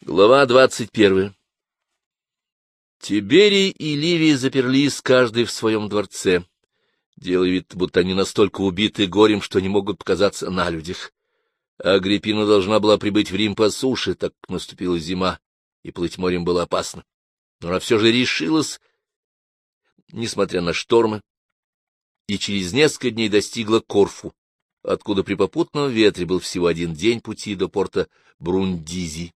Глава двадцать первая Тиберий и Ливий заперлись каждый в своем дворце, делая вид, будто они настолько убиты горем, что не могут показаться на людях. Агриппина должна была прибыть в Рим по суше, так наступила зима, и плыть морем было опасно. Но она все же решилась, несмотря на штормы, и через несколько дней достигла Корфу, откуда при попутном ветре был всего один день пути до порта Брундизи.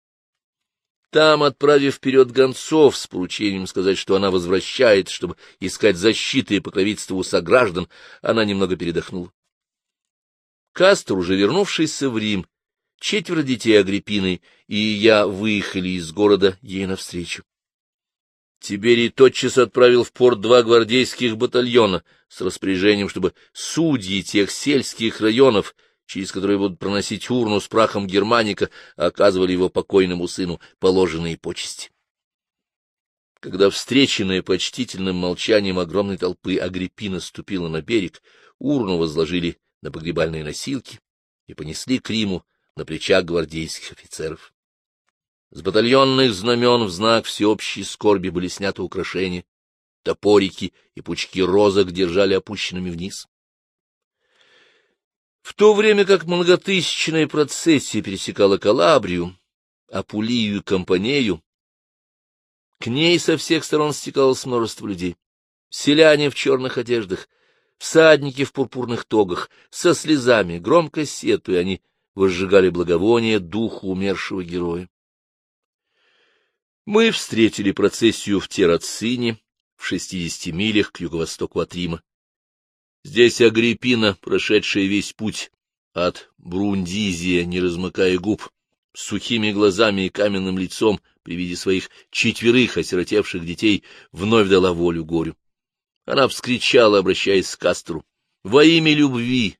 Там, отправив вперед гонцов с поручением сказать, что она возвращает, чтобы искать защиты и покровительства у сограждан, она немного передохнула. Кастер, уже вернувшийся в Рим, четверо детей Агриппины и я выехали из города ей навстречу. Тиберий тотчас отправил в порт два гвардейских батальона с распоряжением, чтобы судьи тех сельских районов, через которые будут проносить урну с прахом Германика, оказывали его покойному сыну положенные почести. Когда встреченная почтительным молчанием огромной толпы Агриппина ступила на берег, урну возложили на погребальные носилки и понесли к Риму на плечах гвардейских офицеров. С батальонных знамен в знак всеобщей скорби были сняты украшения, топорики и пучки розок держали опущенными вниз. В то время как многотысячная процессия пересекала Калабрию, Апулию и Компанею, к ней со всех сторон стекалось множество людей. Селяне в черных одеждах, всадники в пурпурных тогах, со слезами, громко сетуя, они возжигали благовоние духу умершего героя. Мы встретили процессию в Терацине, в шестидесяти милях к юго-востоку от Рима. Здесь Агриппина, прошедшая весь путь от Брундизия, не размыкая губ, с сухими глазами и каменным лицом при виде своих четверых осиротевших детей, вновь дала волю горю. Она вскричала, обращаясь к Кастру, «Во имя любви,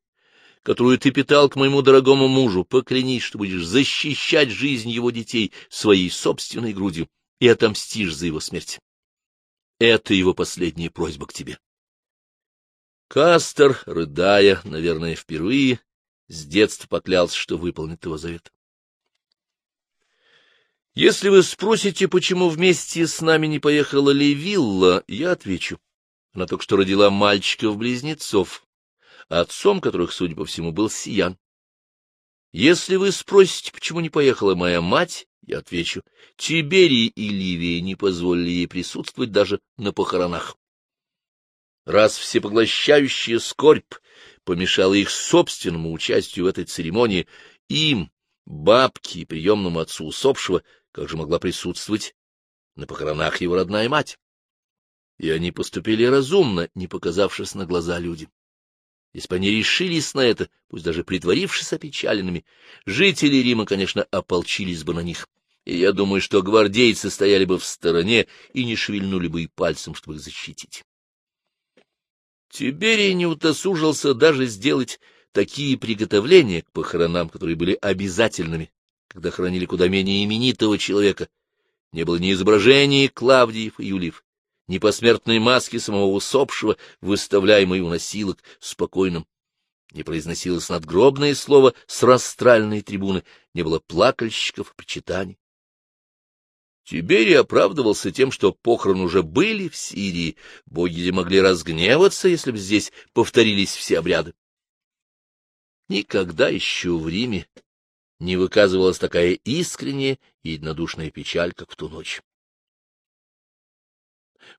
которую ты питал к моему дорогому мужу, поклянись, что будешь защищать жизнь его детей своей собственной грудью и отомстишь за его смерть. Это его последняя просьба к тебе». Кастер, рыдая, наверное, впервые, с детства поклялся, что выполнит его завет. Если вы спросите, почему вместе с нами не поехала Левилла, я отвечу. Она только что родила мальчиков-близнецов, отцом которых, судя по всему, был Сиян. Если вы спросите, почему не поехала моя мать, я отвечу, Тиберий и Ливия не позволили ей присутствовать даже на похоронах. Раз всепоглощающая скорбь помешала их собственному участию в этой церемонии, им, бабке и приемному отцу усопшего, как же могла присутствовать на похоронах его родная мать? и они поступили разумно, не показавшись на глаза людям. Если бы они решились на это, пусть даже притворившись опечаленными, жители Рима, конечно, ополчились бы на них, и я думаю, что гвардейцы стояли бы в стороне и не шевельнули бы и пальцем, чтобы их защитить. Тиберий не утосужился даже сделать такие приготовления к похоронам, которые были обязательными, когда хоронили куда менее именитого человека. Не было ни изображений Клавдиев и Юлиев, ни посмертной маски самого усопшего, выставляемой у носилок, спокойным. Не произносилось надгробное слово с растральной трибуны, не было плакальщиков, причитаний. Тиберий оправдывался тем, что похороны уже были в Сирии, боги могли разгневаться, если бы здесь повторились все обряды. Никогда еще в Риме не выказывалась такая искренняя и единодушная печаль, как в ту ночь.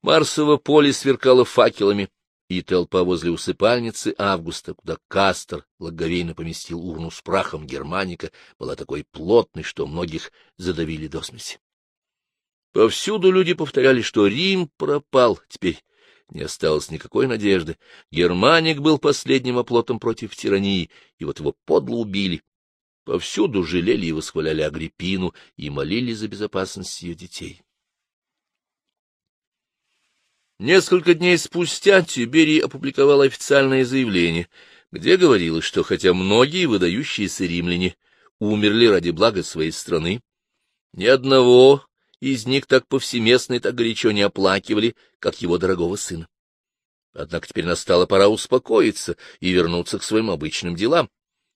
Марсово поле сверкало факелами, и толпа возле усыпальницы Августа, куда Кастер благовейно поместил урну с прахом германика, была такой плотной, что многих задавили до смерти. Повсюду люди повторяли, что Рим пропал, теперь не осталось никакой надежды. Германик был последним оплотом против тирании, и вот его подло убили. Повсюду жалели и восхваляли Агриппину и молили за безопасность ее детей. Несколько дней спустя Тиберий опубликовал официальное заявление, где говорилось, что хотя многие выдающиеся римляне умерли ради блага своей страны, ни одного из них так повсеместно и так горячо не оплакивали, как его дорогого сына. Однако теперь настала пора успокоиться и вернуться к своим обычным делам.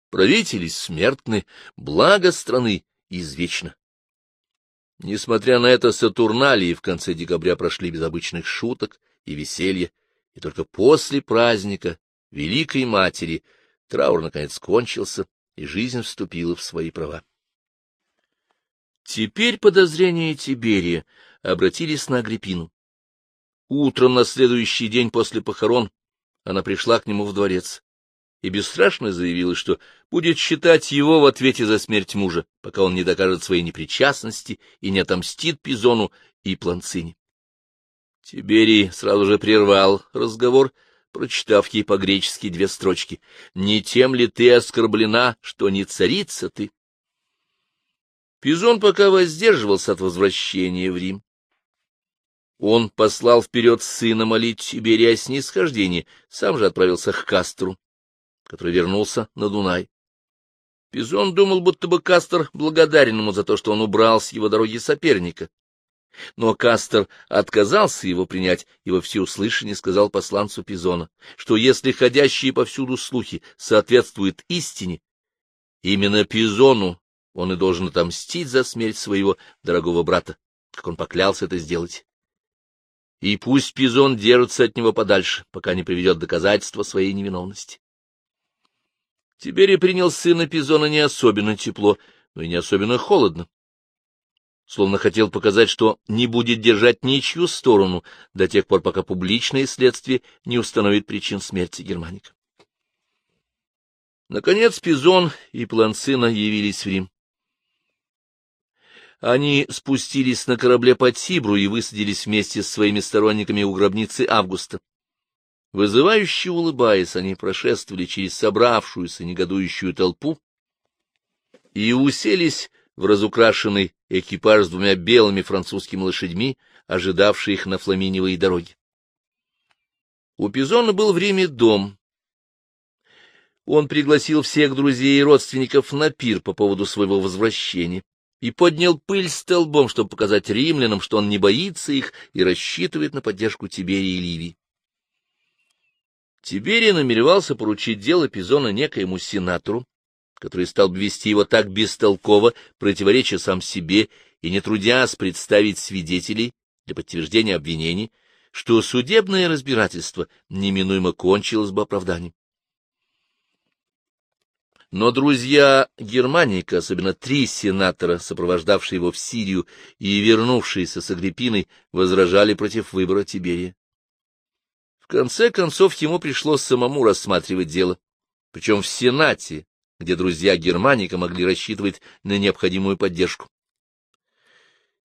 Правители смертны, благо страны извечно. Несмотря на это, Сатурналии в конце декабря прошли без обычных шуток и веселья, и только после праздника Великой Матери траур наконец кончился, и жизнь вступила в свои права. Теперь подозрения Тиберия обратились на Агриппину. Утром на следующий день после похорон она пришла к нему в дворец и бесстрашно заявила, что будет считать его в ответе за смерть мужа, пока он не докажет своей непричастности и не отомстит Пизону и Планцине. Тиберий сразу же прервал разговор, прочитав ей по-гречески две строчки. «Не тем ли ты оскорблена, что не царица ты?» Пизон пока воздерживался от возвращения в Рим. Он послал вперед сына молить Тиберия о сам же отправился к Кастру который вернулся на Дунай. Пизон думал, будто бы Кастер благодарен ему за то, что он убрал с его дороги соперника. Но Кастер отказался его принять и во всеуслышание сказал посланцу Пизона, что если ходящие повсюду слухи соответствуют истине, именно Пизону он и должен отомстить за смерть своего дорогого брата, как он поклялся это сделать. И пусть Пизон держится от него подальше, пока не приведет доказательства своей невиновности. Тиберий принял сына Пизона не особенно тепло, но и не особенно холодно. Словно хотел показать, что не будет держать ничью сторону до тех пор, пока публичное следствие не установит причин смерти Германика. Наконец Пизон и Планцина явились в Рим. Они спустились на корабле по Тибру и высадились вместе с своими сторонниками у гробницы Августа. Вызывающе улыбаясь, они прошествовали через собравшуюся негодующую толпу и уселись в разукрашенный экипаж с двумя белыми французскими лошадьми, ожидавший их на Фламиневой дороге. У Пизона был в Риме дом. Он пригласил всех друзей и родственников на пир по поводу своего возвращения и поднял пыль столбом, чтобы показать римлянам, что он не боится их и рассчитывает на поддержку Тиберии и Ливии. Тиберий намеревался поручить дело Пизона некоему сенатору, который стал бы вести его так бестолково, противоречия сам себе и не трудясь представить свидетелей для подтверждения обвинений, что судебное разбирательство неминуемо кончилось бы оправданием. Но друзья Германика, особенно три сенатора, сопровождавшие его в Сирию и вернувшиеся с Агриппиной, возражали против выбора Тиберия. В конце концов, ему пришлось самому рассматривать дело, причем в Сенате, где друзья Германика могли рассчитывать на необходимую поддержку.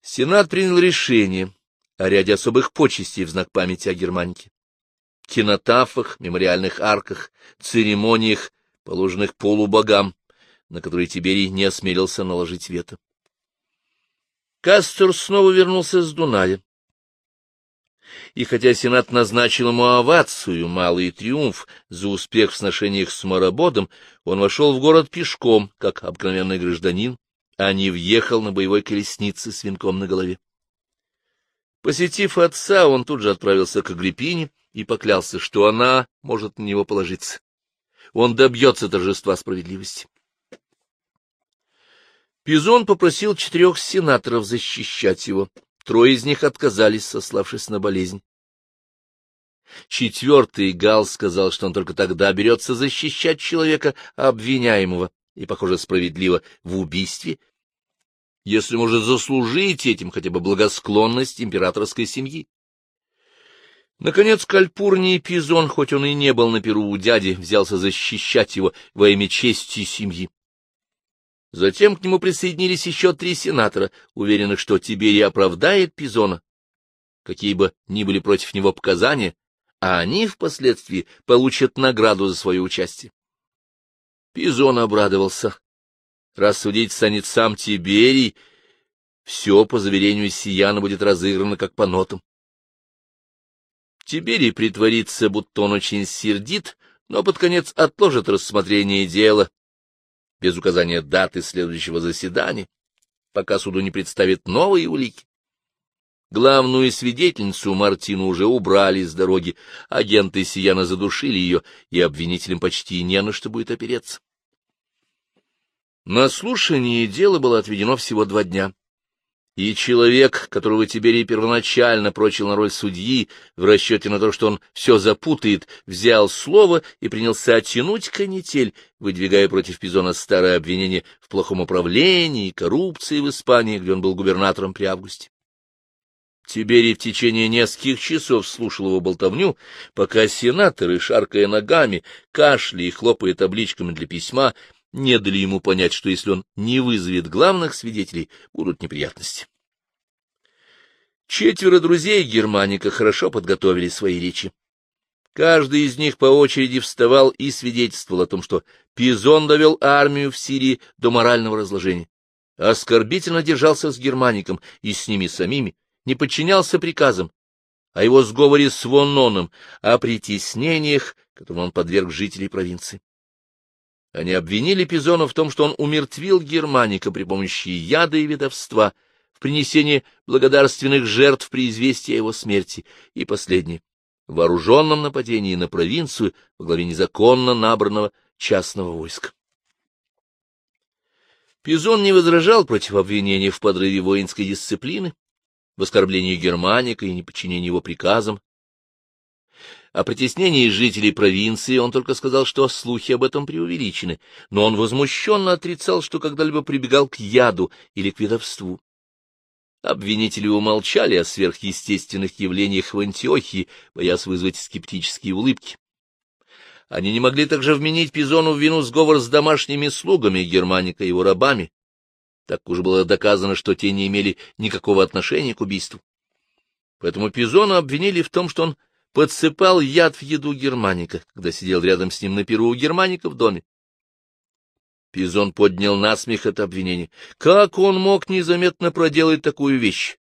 Сенат принял решение о ряде особых почестей в знак памяти о Германике. Кинотафах, мемориальных арках, церемониях, положенных полубогам, на которые Тиберий не осмелился наложить вето. Кастер снова вернулся с Дуная и хотя Сенат назначил ему овацию, малый триумф за успех в сношениях с Морободом, он вошел в город пешком, как обыкновенный гражданин, а не въехал на боевой колеснице с венком на голове. Посетив отца, он тут же отправился к Агриппине и поклялся, что она может на него положиться. Он добьется торжества справедливости. Пизон попросил четырех сенаторов защищать его, Трое из них отказались, сославшись на болезнь. Четвертый Гал сказал, что он только тогда берется защищать человека, обвиняемого, и, похоже, справедливо, в убийстве, если может заслужить этим хотя бы благосклонность императорской семьи. Наконец, Кальпурний Пизон, хоть он и не был на перу у дяди, взялся защищать его во имя чести семьи. Затем к нему присоединились еще три сенатора, уверенных, что Тиберий оправдает Пизона, какие бы ни были против него показания, а они впоследствии получат награду за свое участие. Пизон обрадовался. Рассудить станет сам Тиберий, все, по заверению Сияна, будет разыграно как по нотам. Тиберий притворится, будто он очень сердит, но под конец отложит рассмотрение дела без указания даты следующего заседания, пока суду не представит новые улики. Главную свидетельницу Мартину уже убрали с дороги, агенты Сияна задушили ее, и обвинителям почти не на что будет опереться. На слушание дело было отведено всего два дня, И человек, которого Тиберий первоначально прочил на роль судьи, в расчете на то, что он все запутает, взял слово и принялся оттянуть канитель, выдвигая против Пизона старое обвинение в плохом управлении и коррупции в Испании, где он был губернатором при августе. Тиберий в течение нескольких часов слушал его болтовню, пока сенаторы, шаркая ногами, кашляя и хлопая табличками для письма, не дали ему понять, что если он не вызовет главных свидетелей, будут неприятности. Четверо друзей Германика хорошо подготовили свои речи. Каждый из них по очереди вставал и свидетельствовал о том, что Пизон довел армию в Сирии до морального разложения, оскорбительно держался с Германиком и с ними самими, не подчинялся приказам, о его сговоре с Вононом, о притеснениях, которым он подверг жителей провинции. Они обвинили Пизона в том, что он умертвил Германика при помощи яда и ведовства, в принесении благодарственных жертв при известии о его смерти, и последнее — в вооруженном нападении на провинцию во главе незаконно набранного частного войска. Пизон не возражал против обвинения в подрыве воинской дисциплины, в оскорблении Германика и неподчинении его приказам, о притеснении жителей провинции он только сказал, что слухи об этом преувеличены, но он возмущенно отрицал, что когда-либо прибегал к яду или к ведовству. Обвинители умолчали о сверхъестественных явлениях в Антиохии, боясь вызвать скептические улыбки. Они не могли также вменить Пизону в вину сговор с домашними слугами Германика и его рабами. Так уже было доказано, что те не имели никакого отношения к убийству. Поэтому Пизона обвинили в том, что он подсыпал яд в еду Германика, когда сидел рядом с ним на перу у Германика в доме. Пизон поднял насмех это обвинение. Как он мог незаметно проделать такую вещь?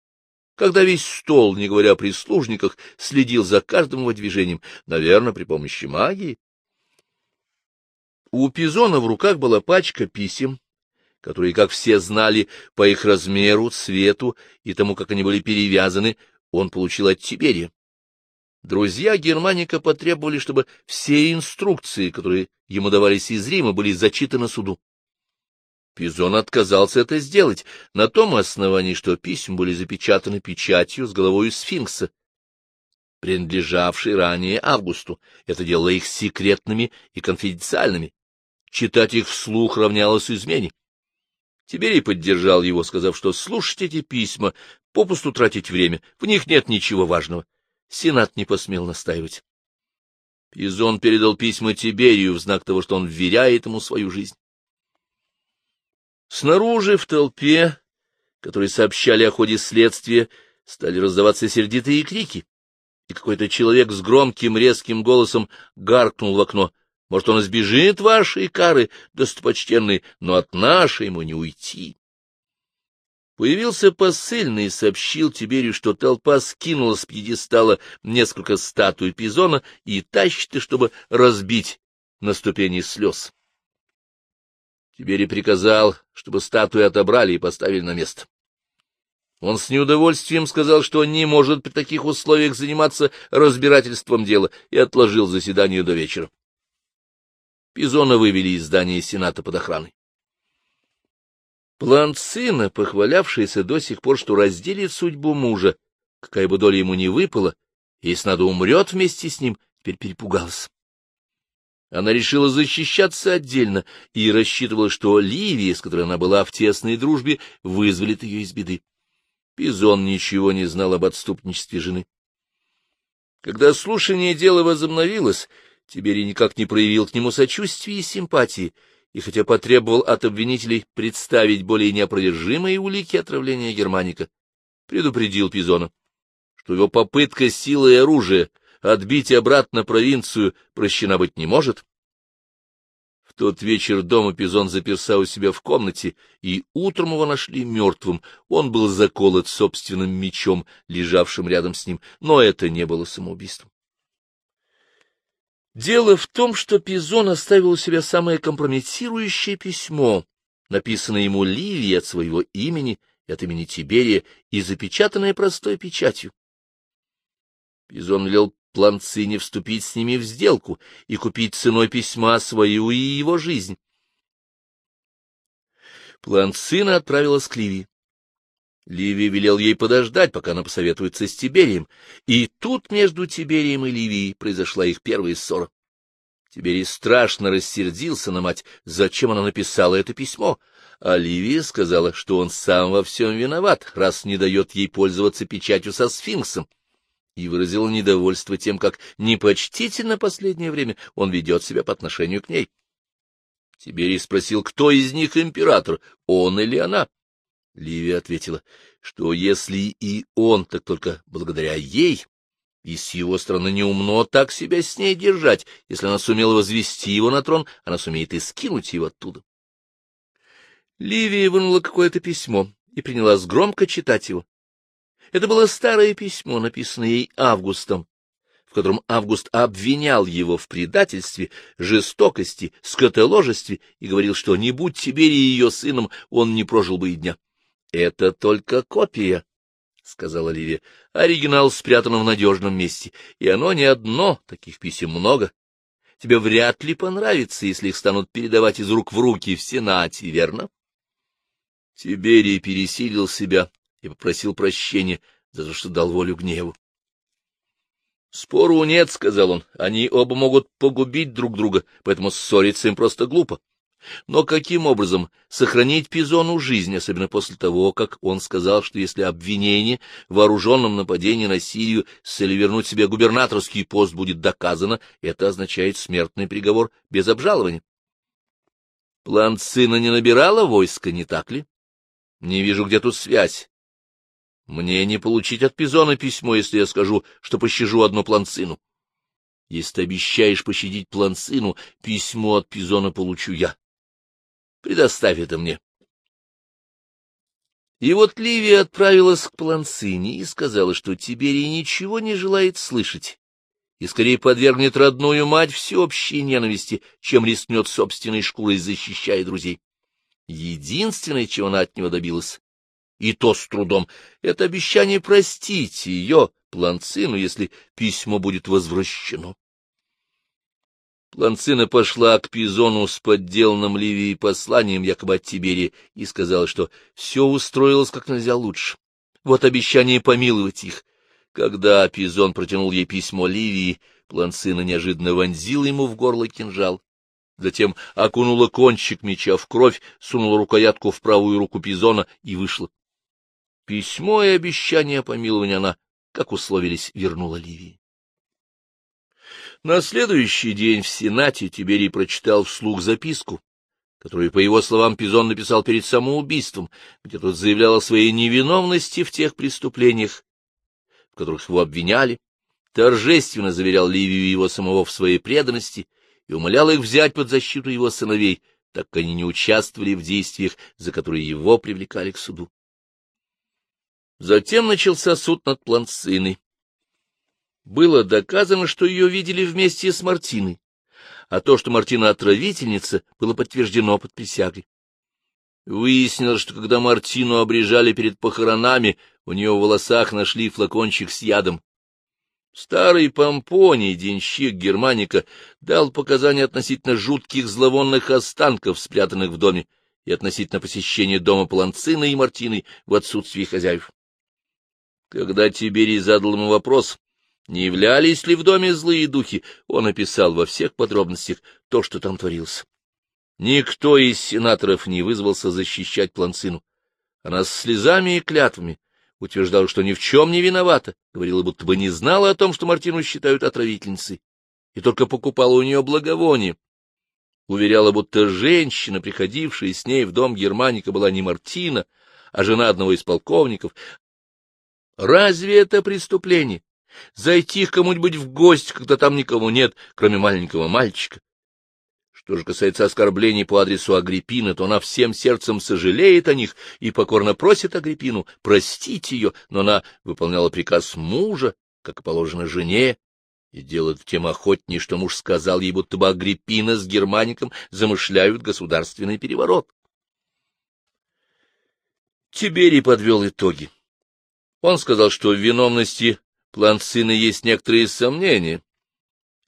Когда весь стол, не говоря о прислужниках, следил за каждым его движением, наверное, при помощи магии. У Пизона в руках была пачка писем, которые, как все знали, по их размеру, цвету и тому, как они были перевязаны, он получил от Тиберия. Друзья Германика потребовали, чтобы все инструкции, которые ему давались из Рима, были зачитаны суду. Пизон отказался это сделать на том основании, что письма были запечатаны печатью с головой сфинкса, принадлежавшей ранее Августу. Это делало их секретными и конфиденциальными. Читать их вслух равнялось измене. Тиберий поддержал его, сказав, что слушать эти письма, попусту тратить время, в них нет ничего важного. Сенат не посмел настаивать. Пизон передал письма Тиберию в знак того, что он вверяет ему свою жизнь. Снаружи, в толпе, которые сообщали о ходе следствия, стали раздаваться сердитые крики, и какой-то человек с громким резким голосом гаркнул в окно. Может, он избежит вашей кары, достопочтенный, но от нашей ему не уйти. Появился посыльный и сообщил Тиберию, что толпа скинула с пьедестала несколько статуй Пизона и тащит их, чтобы разбить на ступени слез. Тиберий приказал, чтобы статуи отобрали и поставили на место. Он с неудовольствием сказал, что не может при таких условиях заниматься разбирательством дела, и отложил заседание до вечера. Пизона вывели из здания Сената под охраной. План сына, похвалявшийся до сих пор, что разделит судьбу мужа, какая бы доля ему не выпала, если надо умрет вместе с ним, теперь перепугался. Она решила защищаться отдельно и рассчитывала, что Ливия, с которой она была в тесной дружбе, вызволит ее из беды. Пизон ничего не знал об отступничестве жены. Когда слушание дела возобновилось, Тиберий никак не проявил к нему сочувствия и симпатии, и хотя потребовал от обвинителей представить более неопровержимые улики отравления Германика, предупредил Пизона, что его попытка силой и оружия отбить обратно провинцию прощена быть не может. В тот вечер дома Пизон заперся у себя в комнате, и утром его нашли мертвым. Он был заколот собственным мечом, лежавшим рядом с ним, но это не было самоубийством. Дело в том, что Пизон оставил у себя самое компрометирующее письмо, написанное ему Ливией от своего имени и от имени Тиберия и запечатанное простой печатью. Пизон велел Планцине вступить с ними в сделку и купить ценой письма свою и его жизнь. Планцина отправилась к Ливии. Ливий велел ей подождать, пока она посоветуется с Тиберием, и тут между Тиберием и Ливией произошла их первая ссора. Тиберий страшно рассердился на мать, зачем она написала это письмо, а Ливия сказала, что он сам во всем виноват, раз не дает ей пользоваться печатью со сфинксом, и выразил недовольство тем, как непочтительно последнее время он ведет себя по отношению к ней. Тиберий спросил, кто из них император, он или она. Ливия ответила, что если и он, так только благодаря ей, и с его стороны неумно так себя с ней держать. Если она сумела возвести его на трон, она сумеет и скинуть его оттуда. Ливия вынула какое-то письмо и принялась громко читать его. Это было старое письмо, написанное ей Августом, в котором Август обвинял его в предательстве, жестокости, скотоложестве и говорил, что не будь Тиберии ее сыном, он не прожил бы и дня. Это только копия, — сказала Ливия. — Оригинал спрятан в надежном месте, и оно не одно, таких писем много. Тебе вряд ли понравится, если их станут передавать из рук в руки в Сенате, верно? Тиберий пересилил себя и попросил прощения за то, что дал волю гневу. — Спору нет, — сказал он, — они оба могут погубить друг друга, поэтому ссориться им просто глупо. Но каким образом сохранить Пизону жизнь, особенно после того, как он сказал, что если обвинение в вооруженном нападении на Сирию с целью вернуть себе губернаторский пост будет доказано, это означает смертный приговор без обжалования? План сына не набирала войска, не так ли? Не вижу, где тут связь. Мне не получить от Пизона письмо, если я скажу, что пощажу одну планцину. Если ты обещаешь пощадить планцину, письмо от Пизона получу я. Предоставь это мне. И вот Ливия отправилась к Планцине и сказала, что Тиберий ничего не желает слышать, и скорее подвергнет родную мать всеобщей ненависти, чем рискнет собственной шкурой, защищая друзей. Единственное, чего она от него добилась, и то с трудом, это обещание простить ее, Планцину, если письмо будет возвращено. Планцина пошла к Пизону с подделанным Ливией посланием якобы от Тиберии и сказала, что все устроилось как нельзя лучше. Вот обещание помиловать их. Когда Пизон протянул ей письмо Ливии, Планцина неожиданно вонзила ему в горло кинжал. Затем окунула кончик меча в кровь, сунула рукоятку в правую руку Пизона и вышла. Письмо и обещание помилования она, как условились, вернула Ливии. На следующий день в Сенате Тиберий прочитал вслух записку, которую, по его словам, Пизон написал перед самоубийством, где тот заявлял о своей невиновности в тех преступлениях, в которых его обвиняли, торжественно заверял Ливию его самого в своей преданности и умолял их взять под защиту его сыновей, так как они не участвовали в действиях, за которые его привлекали к суду. Затем начался суд над Планциной, было доказано, что ее видели вместе с Мартиной, а то, что Мартина отравительница, было подтверждено под присягой. Выяснилось, что когда Мартину обрежали перед похоронами, у нее в волосах нашли флакончик с ядом. Старый помпоний, денщик Германика, дал показания относительно жутких зловонных останков, спрятанных в доме, и относительно посещения дома Паланцина и Мартины в отсутствии хозяев. Когда Тиберий задал ему вопрос, не являлись ли в доме злые духи, он описал во всех подробностях то, что там творилось. Никто из сенаторов не вызвался защищать Планцину. Она с слезами и клятвами утверждала, что ни в чем не виновата, говорила, будто бы не знала о том, что Мартину считают отравительницей, и только покупала у нее благовоние. Уверяла, будто женщина, приходившая с ней в дом Германика, была не Мартина, а жена одного из полковников. Разве это преступление? Зайти к кому-нибудь в гости, когда там никого нет, кроме маленького мальчика. Что же касается оскорблений по адресу Агриппины, то она всем сердцем сожалеет о них и покорно просит Агриппину простить ее, но она выполняла приказ мужа, как положено жене, и делает тем охотнее, что муж сказал ей, будто бы Агриппина с Германиком замышляют государственный переворот. Тиберий подвел итоги. Он сказал, что в виновности план сына есть некоторые сомнения.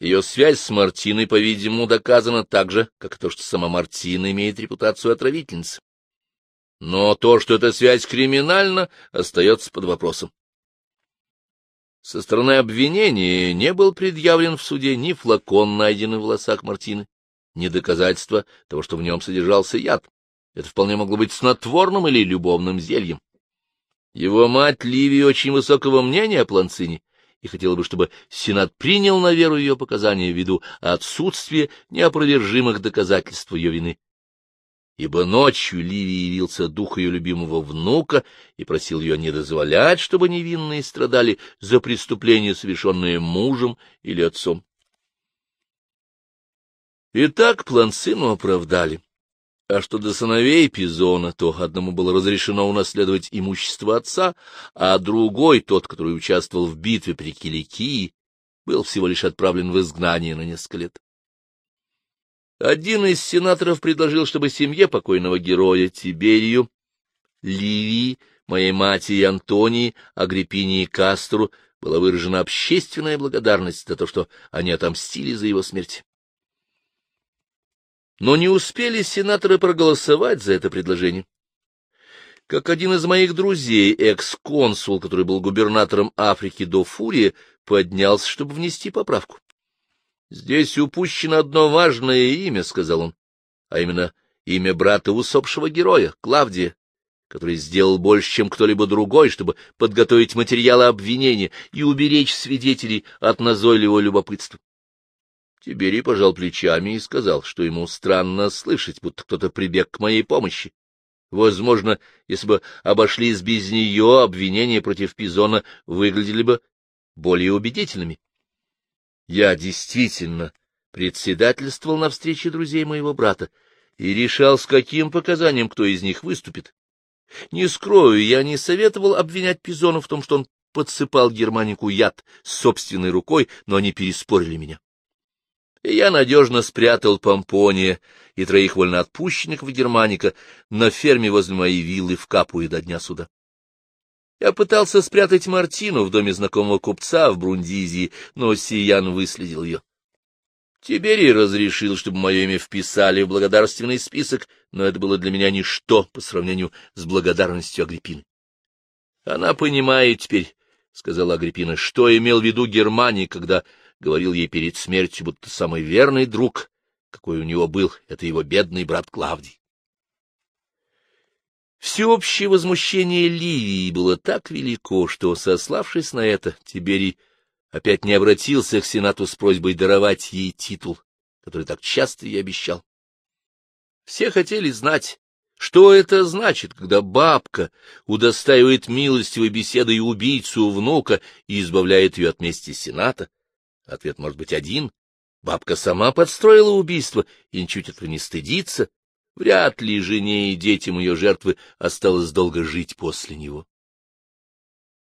Ее связь с Мартиной, по-видимому, доказана так же, как то, что сама Мартина имеет репутацию отравительницы. Но то, что эта связь криминальна, остается под вопросом. Со стороны обвинения не был предъявлен в суде ни флакон, найденный в волосах Мартины, ни доказательства того, что в нем содержался яд. Это вполне могло быть снотворным или любовным зельем. Его мать Ливия очень высокого мнения о Планцине и хотела бы, чтобы Сенат принял на веру ее показания ввиду отсутствия неопровержимых доказательств ее вины ибо ночью Ливии явился дух ее любимого внука и просил ее не дозволять, чтобы невинные страдали за преступления, совершенные мужем или отцом. Итак, план сыну оправдали. А что до сыновей Пизона, то одному было разрешено унаследовать имущество отца, а другой, тот, который участвовал в битве при Киликии, был всего лишь отправлен в изгнание на несколько лет. Один из сенаторов предложил, чтобы семье покойного героя Тиберию, Ливии, моей матери Антонии, Агриппине и Кастру была выражена общественная благодарность за то, что они отомстили за его смерть. Но не успели сенаторы проголосовать за это предложение. Как один из моих друзей, экс-консул, который был губернатором Африки до Фурии, поднялся, чтобы внести поправку. Здесь упущено одно важное имя, — сказал он, — а именно имя брата усопшего героя, Клавдия, который сделал больше, чем кто-либо другой, чтобы подготовить материалы обвинения и уберечь свидетелей от назойливого любопытства. Тиберий пожал плечами и сказал, что ему странно слышать, будто кто-то прибег к моей помощи. Возможно, если бы обошлись без нее, обвинения против Пизона выглядели бы более убедительными. Я действительно председательствовал на встрече друзей моего брата и решал, с каким показанием кто из них выступит. Не скрою, я не советовал обвинять Пизона в том, что он подсыпал Германику яд собственной рукой, но они переспорили меня. И я надежно спрятал Помпония и троих вольноотпущенных в Германика на ферме возле моей виллы в Капуе до дня суда. Я пытался спрятать Мартину в доме знакомого купца в Брундизии, но Сиян выследил ее. Тиберий разрешил, чтобы мое имя вписали в благодарственный список, но это было для меня ничто по сравнению с благодарностью Агриппины. — Она понимает теперь, — сказала Агриппина, — что имел в виду Германия, когда говорил ей перед смертью, будто самый верный друг, какой у него был, это его бедный брат Клавдий. Всеобщее возмущение Ливии было так велико, что, сославшись на это, Тиберий опять не обратился к Сенату с просьбой даровать ей титул, который так часто ей обещал. Все хотели знать, что это значит, когда бабка удостаивает милостивой беседой убийцу внука и избавляет ее от мести Сената? Ответ может быть один. Бабка сама подстроила убийство и ничуть этого не стыдится, Вряд ли жене и детям ее жертвы осталось долго жить после него.